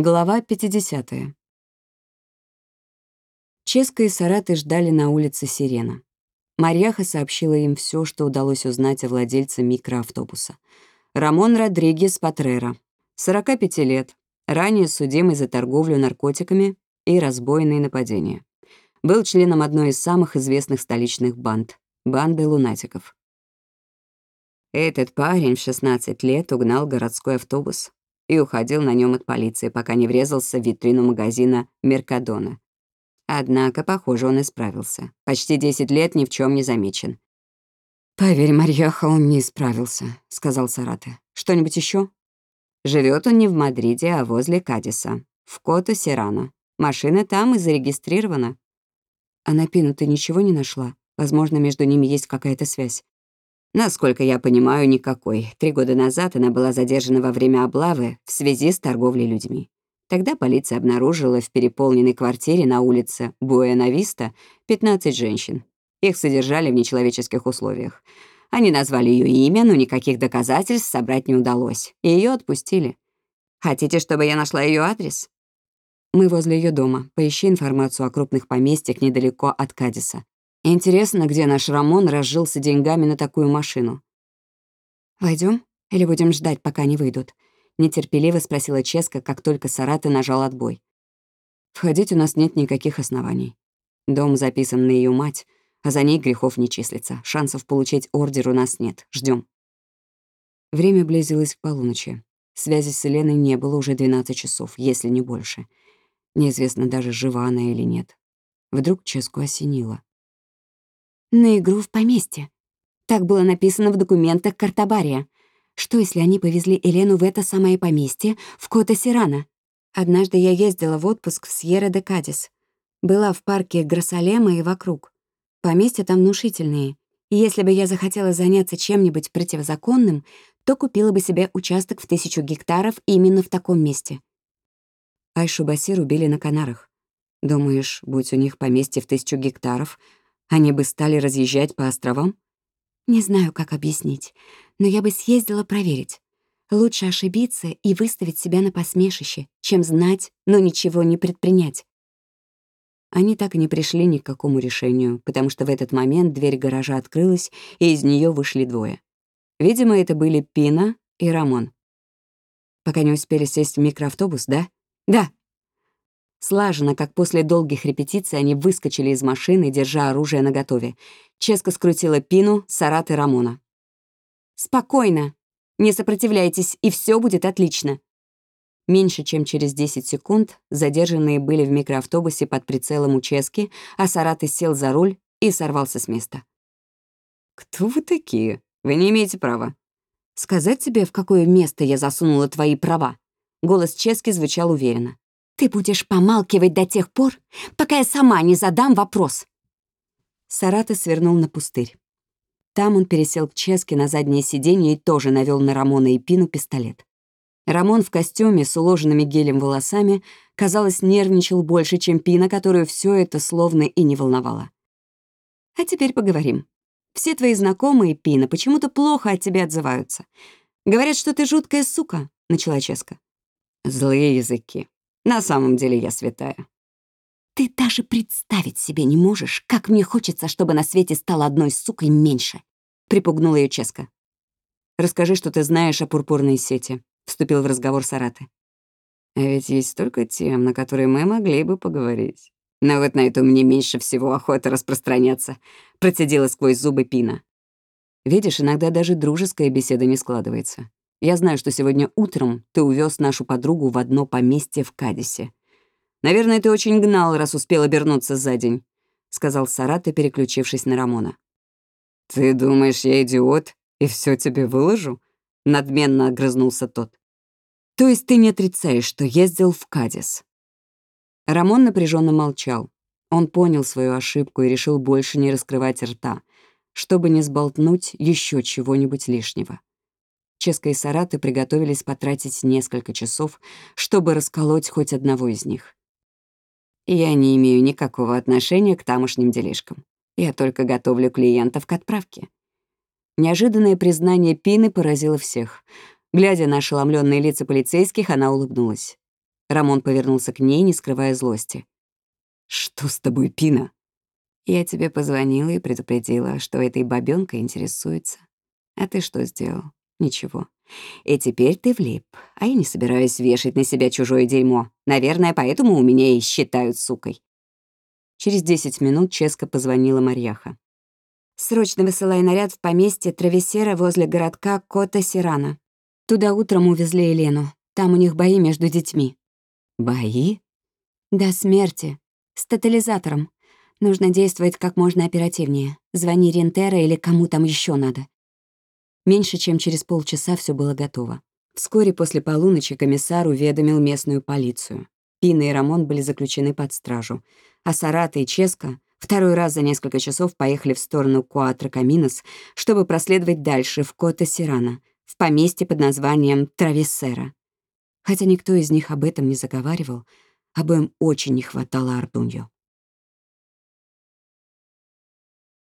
Глава 50. Ческа и Сараты ждали на улице Сирена. Марьяха сообщила им все, что удалось узнать о владельце микроавтобуса. Рамон Родригес Патрера, 45 лет, ранее судимый за торговлю наркотиками и разбойные нападения. Был членом одной из самых известных столичных банд — банды лунатиков. Этот парень в 16 лет угнал городской автобус, и уходил на нем от полиции, пока не врезался в витрину магазина «Меркадона». Однако, похоже, он исправился. Почти 10 лет ни в чем не замечен. «Поверь, Марьяха, он не исправился», — сказал Сараты. «Что-нибудь еще? Живет он не в Мадриде, а возле Кадиса, в Кото-Сирано. Машина там и зарегистрирована». «А на Пину ты ничего не нашла? Возможно, между ними есть какая-то связь». Насколько я понимаю, никакой. Три года назад она была задержана во время облавы в связи с торговлей людьми. Тогда полиция обнаружила в переполненной квартире на улице Буэнависта 15 женщин. Их содержали в нечеловеческих условиях. Они назвали ее имя, но никаких доказательств собрать не удалось, и ее отпустили. Хотите, чтобы я нашла ее адрес? Мы возле ее дома. Поищи информацию о крупных поместьях недалеко от Кадиса. Интересно, где наш Рамон разжился деньгами на такую машину. Войдем или будем ждать, пока не выйдут?» — нетерпеливо спросила Ческа, как только Сараты нажал отбой. «Входить у нас нет никаких оснований. Дом записан на ее мать, а за ней грехов не числится. Шансов получить ордер у нас нет. Ждем. Время близилось к полуночи. Связи с Еленой не было уже 12 часов, если не больше. Неизвестно даже, жива она или нет. Вдруг Ческу осенило на игру в поместье. Так было написано в документах Картабария. Что, если они повезли Елену в это самое поместье, в Кота-Сирана? Однажды я ездила в отпуск в Сьерра-де-Кадис. Была в парке Грасалема и вокруг. Поместья там внушительные. И если бы я захотела заняться чем-нибудь противозаконным, то купила бы себе участок в тысячу гектаров именно в таком месте. Айшу Басир убили на Канарах. Думаешь, будь у них поместье в тысячу гектаров, они бы стали разъезжать по островам? Не знаю, как объяснить, но я бы съездила проверить. Лучше ошибиться и выставить себя на посмешище, чем знать, но ничего не предпринять. Они так и не пришли ни к какому решению, потому что в этот момент дверь гаража открылась, и из нее вышли двое. Видимо, это были Пина и Рамон. Пока не успели сесть в микроавтобус, да? Да, Слаженно, как после долгих репетиций, они выскочили из машины, держа оружие наготове. Ческа скрутила Пину, Сарат и Рамона. «Спокойно. Не сопротивляйтесь, и все будет отлично». Меньше чем через 10 секунд задержанные были в микроавтобусе под прицелом у Чески, а Сараты сел за руль и сорвался с места. «Кто вы такие? Вы не имеете права». «Сказать тебе, в какое место я засунула твои права?» Голос Чески звучал уверенно. Ты будешь помалкивать до тех пор, пока я сама не задам вопрос. Сараты свернул на пустырь. Там он пересел к Ческе на заднее сиденье и тоже навел на Рамона и Пину пистолет. Рамон в костюме с уложенными гелем волосами, казалось, нервничал больше, чем Пина, которую все это словно и не волновало. «А теперь поговорим. Все твои знакомые, Пина, почему-то плохо от тебя отзываются. Говорят, что ты жуткая сука», — начала Ческа. «Злые языки», на самом деле я святая. Ты даже представить себе не можешь, как мне хочется, чтобы на свете стало одной сукой меньше. Припугнула ее Ческа. Расскажи, что ты знаешь о пурпурной сети. Вступил в разговор Сараты. А ведь есть столько тем, на которые мы могли бы поговорить. Но вот на эту мне меньше всего охота распространяться. Процедила сквозь зубы Пина. Видишь, иногда даже дружеская беседа не складывается. Я знаю, что сегодня утром ты увез нашу подругу в одно поместье в Кадисе. Наверное, ты очень гнал, раз успел обернуться за день», — сказал Сарата, переключившись на Рамона. «Ты думаешь, я идиот и все тебе выложу?» — надменно огрызнулся тот. «То есть ты не отрицаешь, что ездил в Кадис?» Рамон напряженно молчал. Он понял свою ошибку и решил больше не раскрывать рта, чтобы не сболтнуть еще чего-нибудь лишнего. Ческа и Сараты приготовились потратить несколько часов, чтобы расколоть хоть одного из них. Я не имею никакого отношения к тамошним делишкам. Я только готовлю клиентов к отправке. Неожиданное признание Пины поразило всех. Глядя на ошеломленные лица полицейских, она улыбнулась. Рамон повернулся к ней, не скрывая злости. «Что с тобой, Пина?» «Я тебе позвонила и предупредила, что этой бабёнкой интересуется. А ты что сделал? Ничего. И теперь ты влип, а я не собираюсь вешать на себя чужое дерьмо. Наверное, поэтому у меня и считают сукой». Через 10 минут Ческа позвонила Марьяха. «Срочно высылай наряд в поместье Травесера возле городка Кота-Сирана. Туда утром увезли Елену. Там у них бои между детьми». «Бои?» «До смерти. С тотализатором. Нужно действовать как можно оперативнее. Звони Рентера или кому там еще надо. Меньше чем через полчаса все было готово. Вскоре после полуночи комиссар уведомил местную полицию. Пина и Рамон были заключены под стражу, а Сарата и Ческа второй раз за несколько часов поехали в сторону Куатро Каминос, чтобы проследовать дальше в Кота-Сирана, в поместье под названием Травессера. Хотя никто из них об этом не заговаривал, обоим очень не хватало Ардуньо.